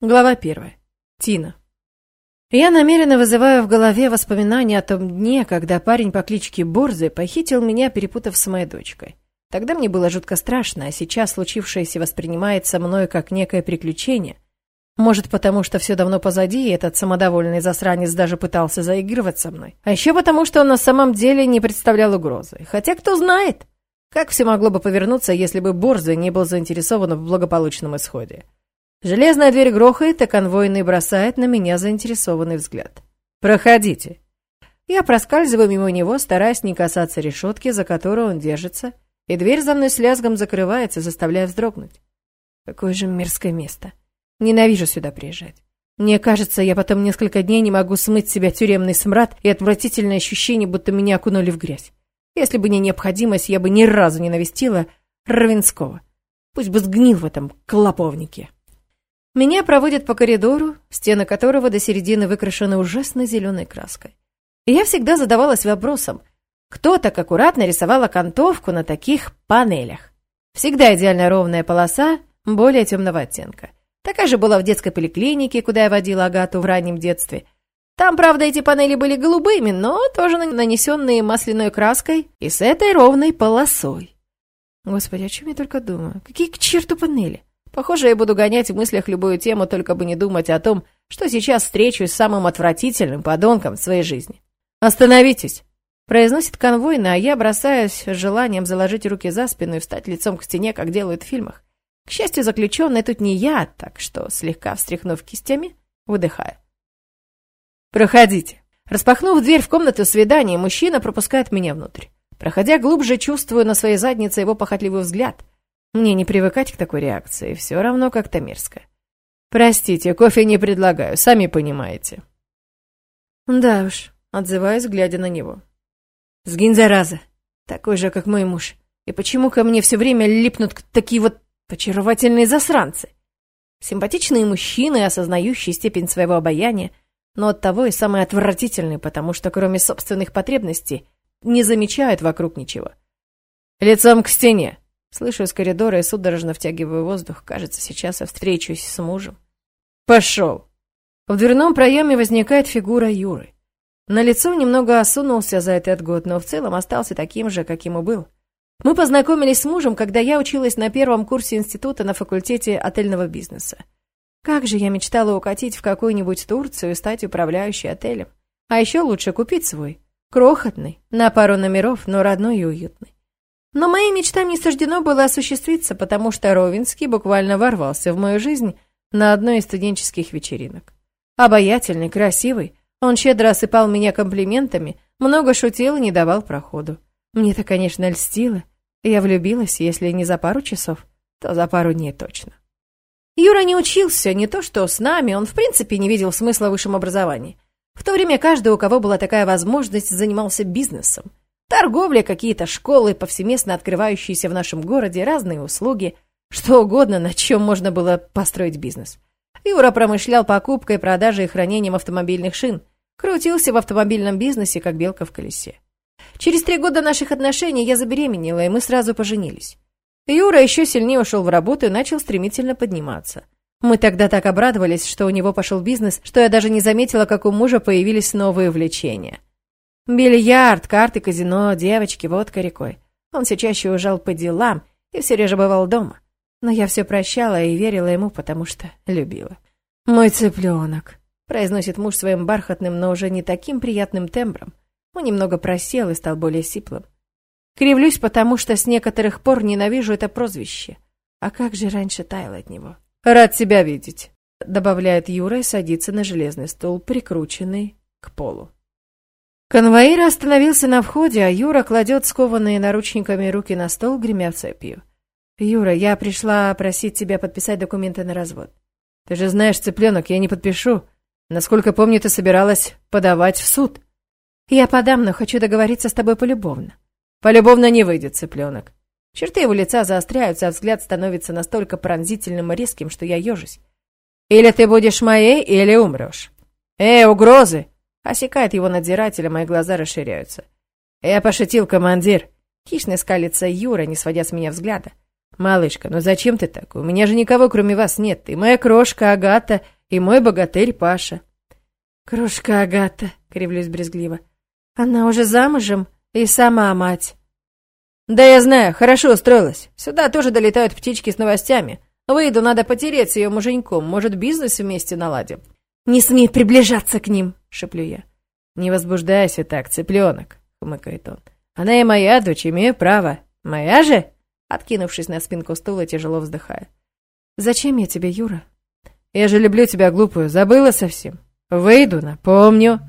Глава первая. Тина. Я намеренно вызываю в голове воспоминания о том дне, когда парень по кличке Борзы похитил меня, перепутав с моей дочкой. Тогда мне было жутко страшно, а сейчас случившееся воспринимается мной как некое приключение. Может, потому что все давно позади, и этот самодовольный засранец даже пытался заигрывать со мной. А еще потому, что он на самом деле не представлял угрозы. Хотя кто знает, как все могло бы повернуться, если бы Борзый не был заинтересован в благополучном исходе. Железная дверь грохает, а конвойный бросает на меня заинтересованный взгляд. «Проходите». Я проскальзываю мимо него, стараясь не касаться решетки, за которую он держится, и дверь за мной с лязгом закрывается, заставляя вздрогнуть. Какое же мерзкое место. Ненавижу сюда приезжать. Мне кажется, я потом несколько дней не могу смыть с себя тюремный смрад и отвратительное ощущение, будто меня окунули в грязь. Если бы не необходимость, я бы ни разу не навестила Равенского. Пусть бы сгнил в этом клоповнике. Меня проводят по коридору, стены которого до середины выкрашены ужасной зеленой краской. И я всегда задавалась вопросом, кто так аккуратно рисовал окантовку на таких панелях. Всегда идеально ровная полоса, более темного оттенка. Такая же была в детской поликлинике, куда я водила Агату в раннем детстве. Там, правда, эти панели были голубыми, но тоже нанесенные масляной краской и с этой ровной полосой. Господи, о чем я только думаю? Какие к черту панели? Похоже, я буду гонять в мыслях любую тему, только бы не думать о том, что сейчас встречусь с самым отвратительным подонком в своей жизни. «Остановитесь!» Произносит конвойно, а я бросаюсь с желанием заложить руки за спину и встать лицом к стене, как делают в фильмах. К счастью, заключенный тут не я, так что, слегка встряхнув кистями, выдыхаю. «Проходите». Распахнув дверь в комнату свидания, мужчина пропускает меня внутрь. Проходя глубже, чувствую на своей заднице его похотливый взгляд – мне не привыкать к такой реакции, все равно как-то мерзко. Простите, кофе не предлагаю, сами понимаете. Да уж, отзываюсь, глядя на него. Сгинь, зараза, такой же, как мой муж. И почему ко мне все время липнут такие вот очаровательные засранцы? Симпатичные мужчины, осознающие степень своего обаяния, но оттого и самые отвратительные, потому что кроме собственных потребностей не замечают вокруг ничего. «Лицом к стене!» Слышу из коридора и судорожно втягиваю воздух. Кажется, сейчас я встречусь с мужем. Пошел. В дверном проеме возникает фигура Юры. На лицо немного осунулся за этот год, но в целом остался таким же, каким и был. Мы познакомились с мужем, когда я училась на первом курсе института на факультете отельного бизнеса. Как же я мечтала укатить в какую-нибудь Турцию и стать управляющей отелем. А еще лучше купить свой. Крохотный, на пару номеров, но родной и уютный. Но моим мечтам не суждено было осуществиться, потому что Ровинский буквально ворвался в мою жизнь на одной из студенческих вечеринок. Обаятельный, красивый, он щедро осыпал меня комплиментами, много шутил и не давал проходу. Мне-то, конечно, льстило. Я влюбилась, если не за пару часов, то за пару дней точно. Юра не учился, не то что с нами, он в принципе не видел смысла в высшем образовании. В то время каждый, у кого была такая возможность, занимался бизнесом. Торговля, какие-то школы, повсеместно открывающиеся в нашем городе, разные услуги, что угодно, на чем можно было построить бизнес. Юра промышлял покупкой, продажей и хранением автомобильных шин, крутился в автомобильном бизнесе, как белка в колесе. Через три года наших отношений я забеременела, и мы сразу поженились. Юра еще сильнее ушел в работу и начал стремительно подниматься. Мы тогда так обрадовались, что у него пошел бизнес, что я даже не заметила, как у мужа появились новые увлечения. Бильярд, карты, казино, девочки, водка рекой. Он все чаще уезжал по делам и все реже бывал дома. Но я все прощала и верила ему, потому что любила. «Мой цыпленок», — произносит муж своим бархатным, но уже не таким приятным тембром. Он немного просел и стал более сиплым. Кривлюсь, потому что с некоторых пор ненавижу это прозвище. А как же раньше таял от него. «Рад тебя видеть», — добавляет Юра и садится на железный стул, прикрученный к полу. Конвоир остановился на входе, а Юра кладет скованные наручниками руки на стол, гремя цепью. «Юра, я пришла просить тебя подписать документы на развод». «Ты же знаешь, цыпленок, я не подпишу. Насколько помню, ты собиралась подавать в суд». «Я подам, но хочу договориться с тобой полюбовно». «Полюбовно не выйдет, цыпленок». Черты его лица заостряются, а взгляд становится настолько пронзительным и резким, что я ежусь. «Или ты будешь моей, или умрешь». «Эй, угрозы!» Осекает его надзирателя, мои глаза расширяются. «Я пошутил, командир!» Хищно скалится Юра, не сводя с меня взгляда. «Малышка, ну зачем ты так? У меня же никого кроме вас нет. И моя крошка Агата, и мой богатырь Паша». «Крошка Агата», — кривлюсь брезгливо. «Она уже замужем и сама мать». «Да я знаю, хорошо устроилась. Сюда тоже долетают птички с новостями. Выйду, надо потереть с ее муженьком. Может, бизнес вместе наладим?» «Не смей приближаться к ним», — шеплю я. «Не возбуждайся так, цыпленок», — хмыкает он. «Она и моя дочь, имею право. Моя же?» Откинувшись на спинку стула, тяжело вздыхая. «Зачем я тебе, Юра?» «Я же люблю тебя, глупую. Забыла совсем. Выйду, напомню».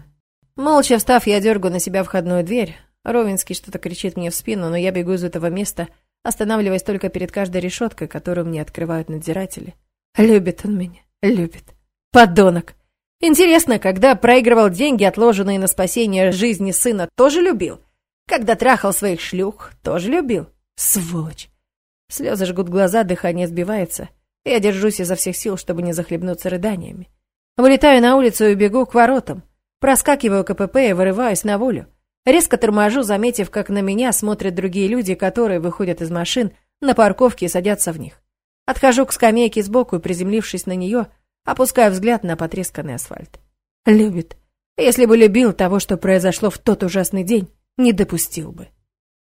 Молча встав, я дергаю на себя входную дверь. Ровинский что-то кричит мне в спину, но я бегу из этого места, останавливаясь только перед каждой решеткой, которую мне открывают надзиратели. Любит он меня, любит. Подонок. Интересно, когда проигрывал деньги, отложенные на спасение жизни сына, тоже любил? Когда трахал своих шлюх, тоже любил? Сволочь. Слезы жгут глаза, дыхание сбивается. Я держусь изо всех сил, чтобы не захлебнуться рыданиями. Вылетаю на улицу и бегу к воротам. Проскакиваю КПП и вырываюсь на волю. Резко торможу, заметив, как на меня смотрят другие люди, которые выходят из машин на парковке и садятся в них. Отхожу к скамейке сбоку и, приземлившись на нее, опускаю взгляд на потресканный асфальт. Любит. Если бы любил того, что произошло в тот ужасный день, не допустил бы.